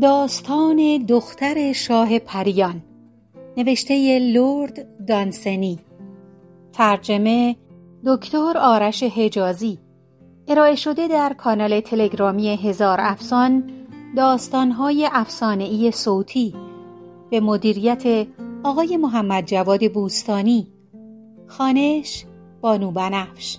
داستان دختر شاه پریان نوشته لرد دانسنی. ترجمه دکتر آرش حجازی. ارائه شده در کانال تلگرامی هزار افسان داستانهای افسانهای صوتی. به مدیریت آقای محمد جواد بوستانی. خانش بانو بنفش.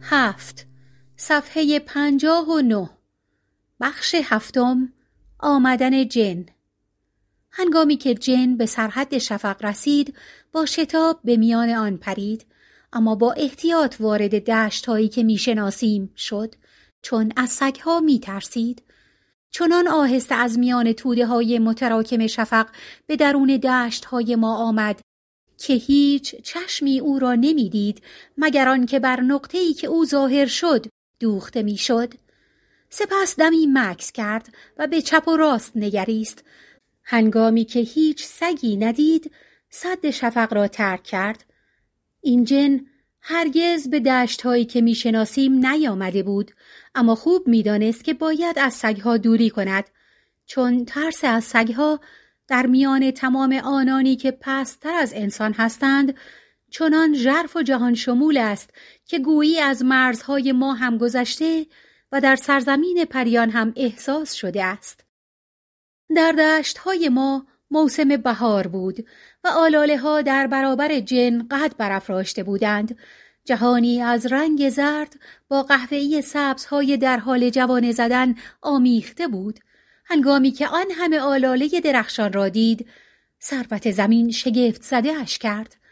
هفت. صفحه پنجاه و نه. بخش هفتم آمدن جن. هنگامی که جن به سرحد شفق رسید با شتاب به میان آن پرید اما با احتیاط وارد دشت هایی که می‌شناسیم شد چون از سگها می ترسید چنان آهسته از میان توده های متراکم شفق به درون دشت های ما آمد که هیچ چشمی او را نمی‌دید مگر آنکه بر نقطه‌ای که او ظاهر شد دوخته می‌شد. سپس دمی مکس کرد و به چپ و راست نگریست. هنگامی که هیچ سگی ندید صد شفق را ترک کرد. این جن هرگز به دشت هایی که می‌شناسیم نیامده بود اما خوب می‌دانست که باید از سگها دوری کند. چون ترس از سگها در میان تمام آنانی که پستر از انسان هستند چنان ژرف و جهان شمول است که گویی از مرزهای ما هم گذشته و در سرزمین پریان هم احساس شده است. در دشت های ما موسم بهار بود و آلاله ها در برابر جن قد برافراشته بودند. جهانی از رنگ زرد با قهوه‌ای سبزهای در حال جوانه زدن آمیخته بود. هنگامی که آن همه آلاله درخشان را دید، ثروت زمین شگفت زده اش کرد.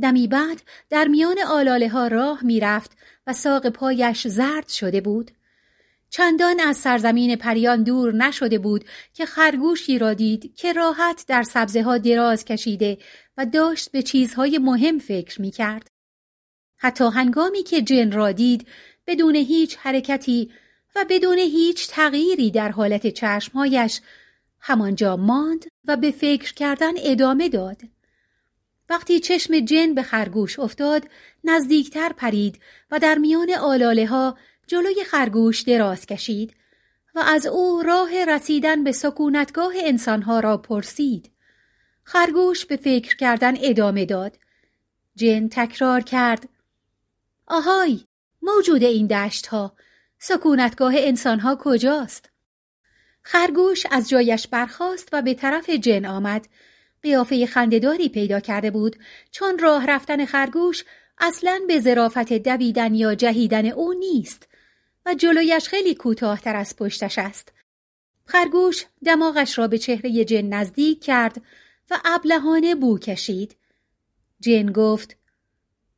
دمی بعد در میان آلاله ها راه می‌رفت و ساق پایش زرد شده بود. چندان از سرزمین پریان دور نشده بود که خرگوشی را دید که راحت در سبزه ها دراز کشیده و داشت به چیزهای مهم فکر می کرد. حتی هنگامی که جن را دید بدون هیچ حرکتی و بدون هیچ تغییری در حالت چشمهایش همانجا ماند و به فکر کردن ادامه داد. وقتی چشم جن به خرگوش افتاد نزدیکتر پرید و در میان آلاله ها جلوی خرگوش دراز کشید و از او راه رسیدن به سکونتگاه انسانها را پرسید. خرگوش به فکر کردن ادامه داد. جن تکرار کرد. آهای موجود این دشت ها سکونتگاه انسانها کجاست؟ خرگوش از جایش برخاست و به طرف جن آمد قیافه خندهداری پیدا کرده بود چون راه رفتن خرگوش اصلا به ظرافت دویدن یا جهیدن او نیست و جلویش خیلی کوتاهتر از پشتش است. خرگوش دماغش را به چهره جن نزدیک کرد و ابلهانه بو کشید. جن گفت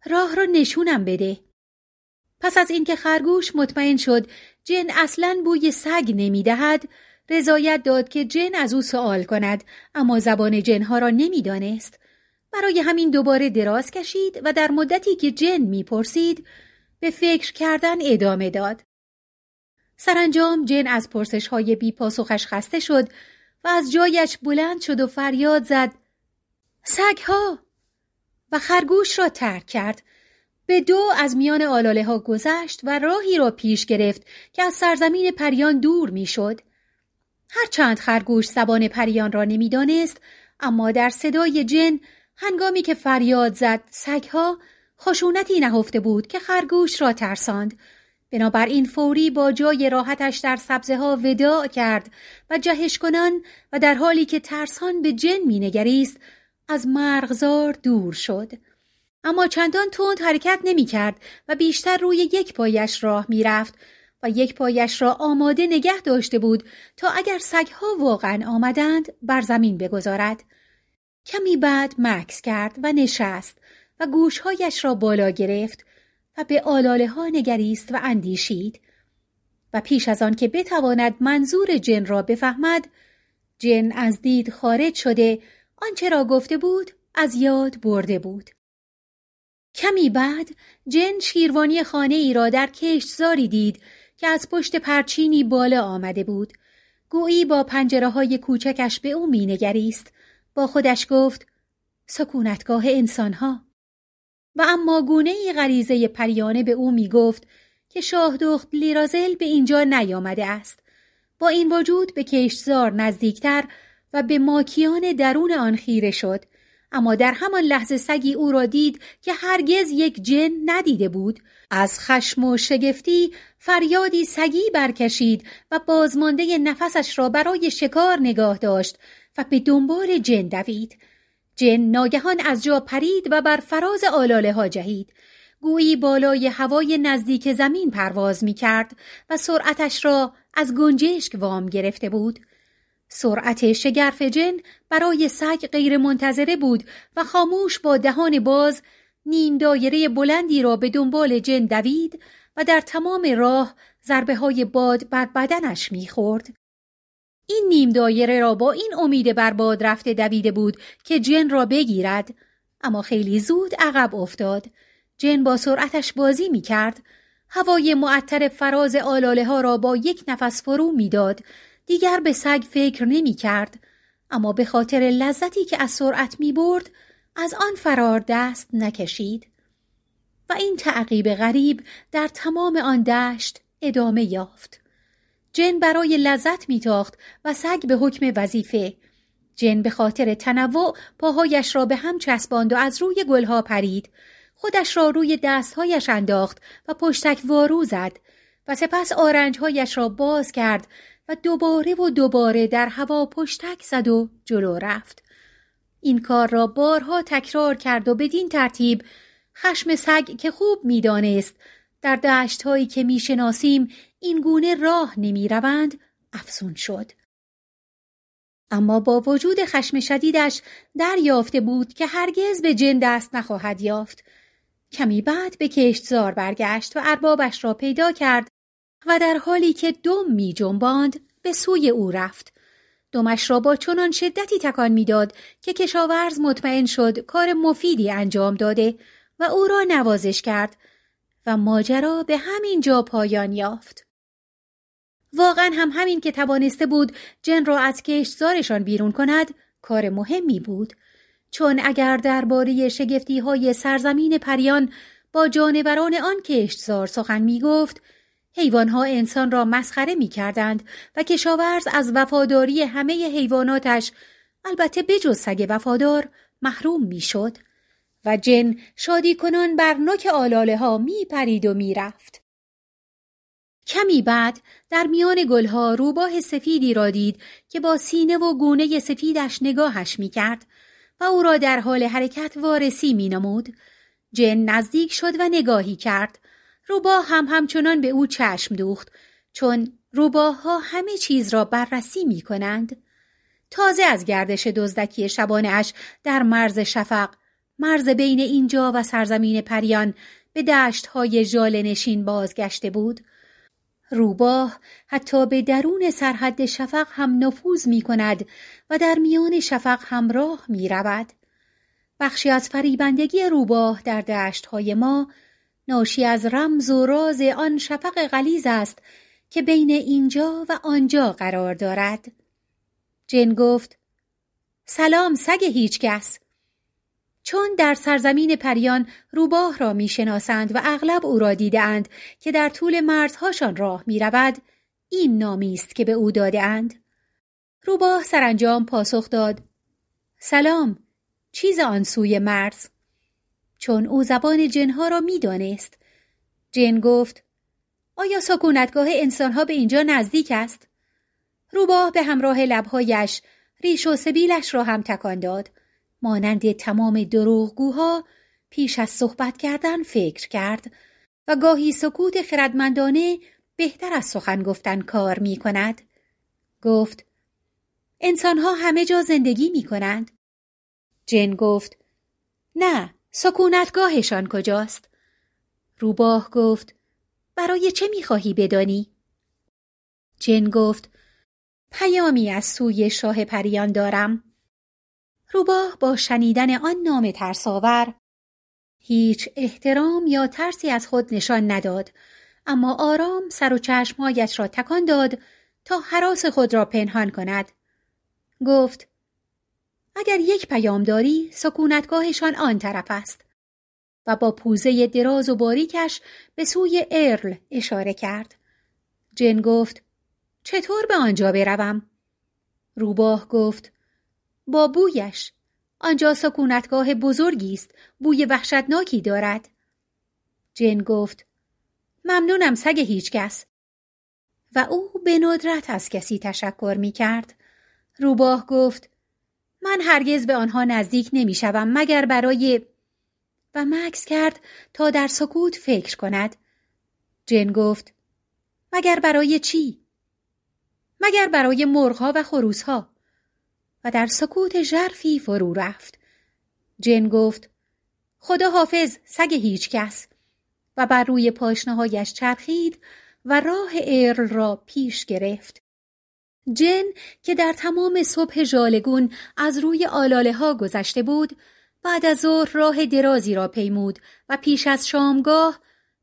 راه را نشونم بده. پس از اینکه خرگوش مطمئن شد جن اصلا بوی سگ نمی‌دهد رضایت داد که جن از او سوال کند اما زبان جنها را نمی‌دانست. برای همین دوباره دراز کشید و در مدتی که جن می‌پرسید به فکر کردن ادامه داد. سرانجام جن از پرسش های بی پاسخش خسته شد و از جایش بلند شد و فریاد زد سگها! و خرگوش را ترک کرد. به دو از میان آلاله ها گذشت و راهی را پیش گرفت که از سرزمین پریان دور می‌شد. هرچند خرگوش زبان پریان را نمی‌دانست اما در صدای جن هنگامی که فریاد زد سگها خشونتی نهفته بود که خرگوش را ترساند. بنابراین فوری با جای راحتش در سبزه ها وداع کرد و جهش کنان و در حالی که ترسان به جن مینگریست از مرغزار دور شد. اما چندان تند حرکت نمی کرد و بیشتر روی یک پایش راه می رفت و یک پایش را آماده نگه داشته بود تا اگر سگها واقعا آمدند بر زمین بگذارد. کمی بعد مکس کرد و نشست و گوشهایش را بالا گرفت و به آلاله ها نگریست و اندیشید و پیش از آن که بتواند منظور جن را بفهمد جن از دید خارج شده آنچه را گفته بود از یاد برده بود. کمی بعد جن شیروانی خانه ای را در کشتزاری دید که از پشت پرچینی بالا آمده بود. گویی با پنجره های کوچکش به او مینگریست. با خودش گفت سکونتگاه انسانها. و اما گونه ای غریزه پریانه به او می گفت که شاه دخت لیرازل به اینجا نیامده است. با این وجود به کشتزار نزدیکتر و به ماکیان درون آن خیره شد اما در همان لحظه سگی او را دید که هرگز یک جن ندیده بود. از خشم و شگفتی فریادی سگی برکشید و بازمانده نفسش را برای شکار نگاه داشت و به دنبال جن دوید. جن ناگهان از جا پرید و بر فراز آلاله ها جهید. گویی بالای هوای نزدیک زمین پرواز می کرد و سرعتش را از گنجشک وام گرفته بود. سرعت شگرف جن برای سگ غیر منتظره بود و خاموش با دهان باز نیم دایره بلندی را به دنبال جن دوید و در تمام راه ضربه های باد بر بدنش می‌خورد. این نیم دایره را با این امید بر باد رفته دویده بود که جن را بگیرد اما خیلی زود عقب افتاد. جن با سرعتش بازی می کرد. هوای معطر فراز آلاله ها را با یک نفس فرو می‌داد دیگر به سگ فکر نمی کرد اما به خاطر لذتی که از سرعت می برد از آن فرار دست نکشید. و این تعقیب غریب در تمام آن دشت ادامه یافت. جن برای لذت میتاخت و سگ به حکم وظیفه. جن به خاطر تنوع پاهایش را به هم چسباند و از روی گلها پرید. خودش را روی دستهایش انداخت و پشتک وارو زد و سپس آرنجهایش را باز کرد و دوباره و دوباره در هوا پشتک زد و جلو رفت. این کار را بارها تکرار کرد و بدین ترتیب خشم سگ که خوب می‌دانست در دشت هایی که می‌شناسیم این گونه راه نمی روند افزون شد. اما با وجود خشم شدیدش دریافته بود که هرگز به جن دست نخواهد یافت. کمی بعد به کشتزار برگشت و اربابش را پیدا کرد و در حالی که دم می جنباند به سوی او رفت. دمش را با چنان شدتی تکان می‌داد که کشاورز مطمئن شد کار مفیدی انجام داده و او را نوازش کرد و ماجرا به همین جا پایان یافت. واقعا هم همین که توانسته بود جن را از کشتزارشان بیرون کند کار مهمی بود چون اگر درباره شگفتی های سرزمین پریان با جانوران آن کشتزار سخن می گفت حیوانها انسان را مسخره می کردند و کشاورز از وفاداری همه حیواناتش البته بجز سگ وفادار محروم می شد و جن شادی کنان بر نوک آلاله ها می پرید و می رفت. کمی بعد در میان گلها روباه سفیدی را دید که با سینه و گونه سفیدش نگاهش می کرد و او را در حال حرکت وارسی می نمود. جن نزدیک شد و نگاهی کرد روباه هم همچنان به او چشم دوخت چون روباه ها همه چیز را بررسی می کنند. تازه از گردش دزدکی شبانه اش در مرز شفق مرز بین اینجا و سرزمین پریان به دشت های جال نشین بازگشته بود. روباه حتی به درون سرحد شفق هم نفوذ می کند و در میان شفق هم راه می رود. بخشی از فریبندگی روباه در دشت های ما ناشی از رمز و راز آن شفق غلیز است که بین اینجا و آنجا قرار دارد. جن گفت سلام سگ هیچکس چون در سرزمین پریان روباه را می‌شناسند و اغلب او را دیدهاند که در طول مرزهاشان راه می رود، این نامی است که به او دادهاند. روباه سرانجام پاسخ داد سلام چیز آن سوی مرز چون او زبان جنها را می‌دانست جن گفت آیا سکونتگاه انسانها به اینجا نزدیک است روباه به همراه لبهایش ریش و سبیلش را هم تکان داد مانند تمام دروغگوها پیش از صحبت کردن فکر کرد و گاهی سکوت خردمندانه بهتر از سخن گفتن کار می کند. گفت انسانها همه جا زندگی می کنند. جن گفت نه سکونتگاهشان کجاست؟ روباه گفت برای چه می‌خواهی بدانی؟ جن گفت پیامی از سوی شاه پریان دارم. روباه با شنیدن آن نام ترساور هیچ احترام یا ترسی از خود نشان نداد اما آرام سر و چشمهایش را تکان داد تا حراس خود را پنهان کند. گفت اگر یک پیام داری سکونتگاهشان آن طرف است. و با پوزه دراز و باریکش به سوی ارل اشاره کرد. جن گفت چطور به آنجا بروم؟ روباه گفت با بویش آنجا سکونتگاه بزرگی است بوی وحشتناکی دارد جن گفت ممنونم سگ هیچکس و او به ندرت از کسی تشکر می کرد. روباه گفت من هرگز به آنها نزدیک نمی شوم مگر برای و مکس کرد تا در سکوت فکر کند. جن گفت مگر برای چی؟ مگر برای مرغها و خروسها و در سکوت ژرفی فرو رفت. جن گفت خدا حافظ سگ هیچ کس و بر روی پاشنهایش چرخید و راه ارل را پیش گرفت. جن که در تمام صبح جالگون از روی آلاله ها گذشته بود بعد از ظهر راه درازی را پیمود و پیش از شامگاه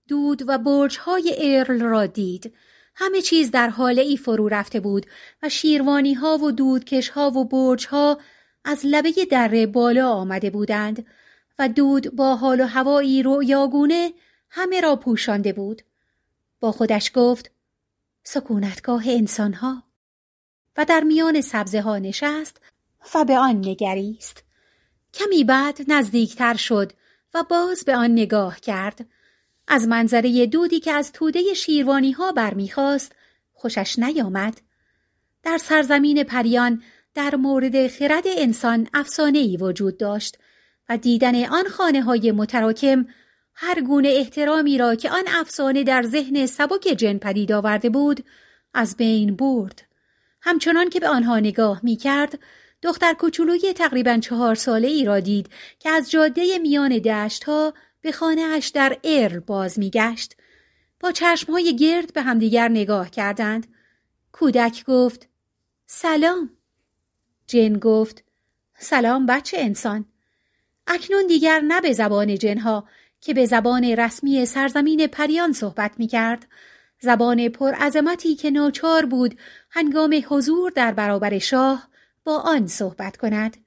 دود و برج های ارل را دید. همه چیز در حاله ای فرو رفته بود و شیروانی ها و دودکش ها و برج ها از لبه دره بالا آمده بودند و دود با حال و هوایی رویاگونه همه را پوشانده بود. با خودش گفت سکونتگاه انسانها و در میان سبزه ها نشست و به آن نگریست. کمی بعد نزدیکتر شد و باز به آن نگاه کرد. از منظره دودی که از توده شیروانی ها برمیخواست خوشش نیامد. در سرزمین پریان در مورد خرد انسان افسانه ای وجود داشت و دیدن آن خانه های متراکم هر گونه احترامی را که آن افسانه در ذهن سبک جن پدید آورده بود از بین برد. همچنان که به آنها نگاه می کرد دختر کوچولوی تقریبا چهار ساله ای را دید که از جاده میان دشت ها به خانه اش در ارل باز میگشت. با چشمهای گرد به همدیگر نگاه کردند. کودک گفت سلام. جن گفت سلام بچه انسان. اکنون دیگر نه به زبان جنها که به زبان رسمی سرزمین پریان صحبت می کرد. زبان پرعظمتی که ناچار بود هنگام حضور در برابر شاه با آن صحبت کند.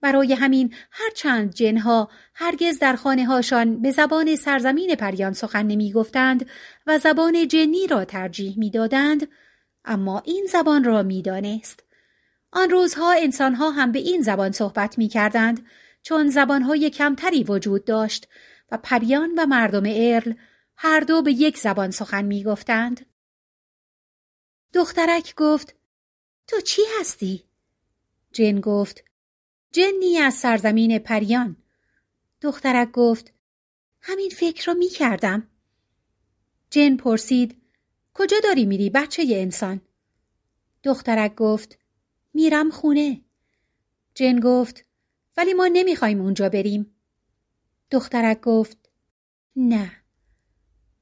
برای همین هرچند جنها هرگز در خانه هاشان به زبان سرزمین پریان سخن نمی گفتند و زبان جنی را ترجیح می دادند، اما این زبان را می دانست. آن روزها انسانها هم به این زبان صحبت می کردند چون زبانهای کمتری وجود داشت و پریان و مردم ارل هر دو به یک زبان سخن می گفتند. دخترک گفت تو چی هستی؟ جن گفت جنی از سرزمین پریان دخترک گفت همین فکر را می کردم. جن پرسید کجا داری میری بچه ی انسان؟ دخترک گفت میرم خونه. جن گفت ولی ما نمی‌خوایم اونجا بریم. دخترک گفت نه.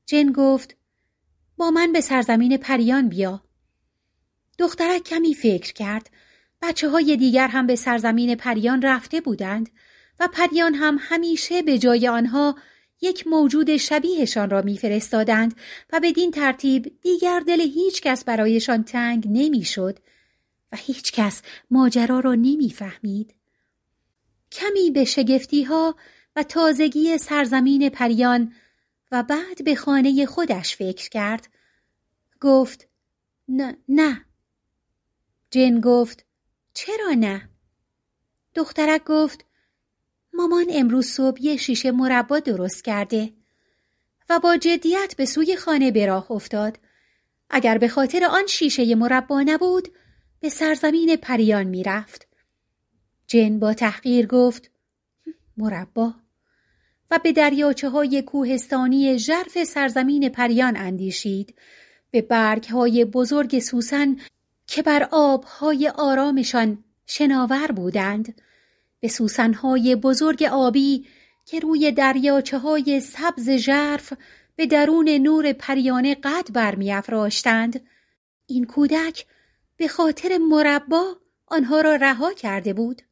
جن گفت با من به سرزمین پریان بیا. دخترک کمی فکر کرد بچه های دیگر هم به سرزمین پریان رفته بودند و پریان هم همیشه به جای آنها یک موجود شبیهشان را میفرستادند و بدین ترتیب دیگر دل هیچ کس برایشان تنگ نمی‌شد و هیچ کس ماجرا را نمی‌فهمید. کمی به شگفتی ها و تازگی سرزمین پریان و بعد به خانه خودش فکر کرد. گفت نه نه. جن گفت چرا نه؟ دخترک گفت مامان امروز صبح یه شیشه مربا درست کرده و با جدیت به سوی خانه به راه افتاد. اگر به خاطر آن شیشه مربا نبود به سرزمین پریان می‌رفت. جن با تحقیر گفت مربا و به دریاچه های کوهستانی ژرف سرزمین پریان اندیشید. به برگ های بزرگ سوسن که بر آبهای آرامشان شناور بودند. به سوسنهای بزرگ آبی که روی دریاچه های سبز ژرف به درون نور پریانه قد برمیافراشتند. این کودک به خاطر مربا آنها را رها کرده بود.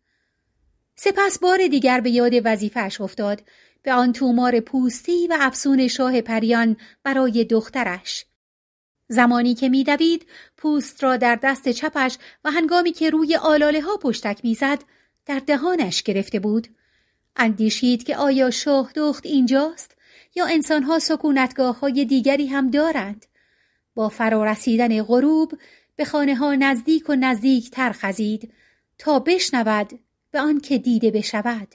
سپس بار دیگر به یاد وظیفهش افتاد به آن تومار پوستی و افسون شاه پریان برای دخترش. زمانی که میدوید پوست را در دست چپش و هنگامی که روی آلاله ها پشتک می‌زد در دهانش گرفته بود. اندیشید که آیا شاه دخت اینجاست یا انسانها سکونتگاه های دیگری هم دارند؟ با فرارسیدن غروب به خانه ها نزدیک و نزدیک تر خزید تا بشنود به آن که دیده بشود.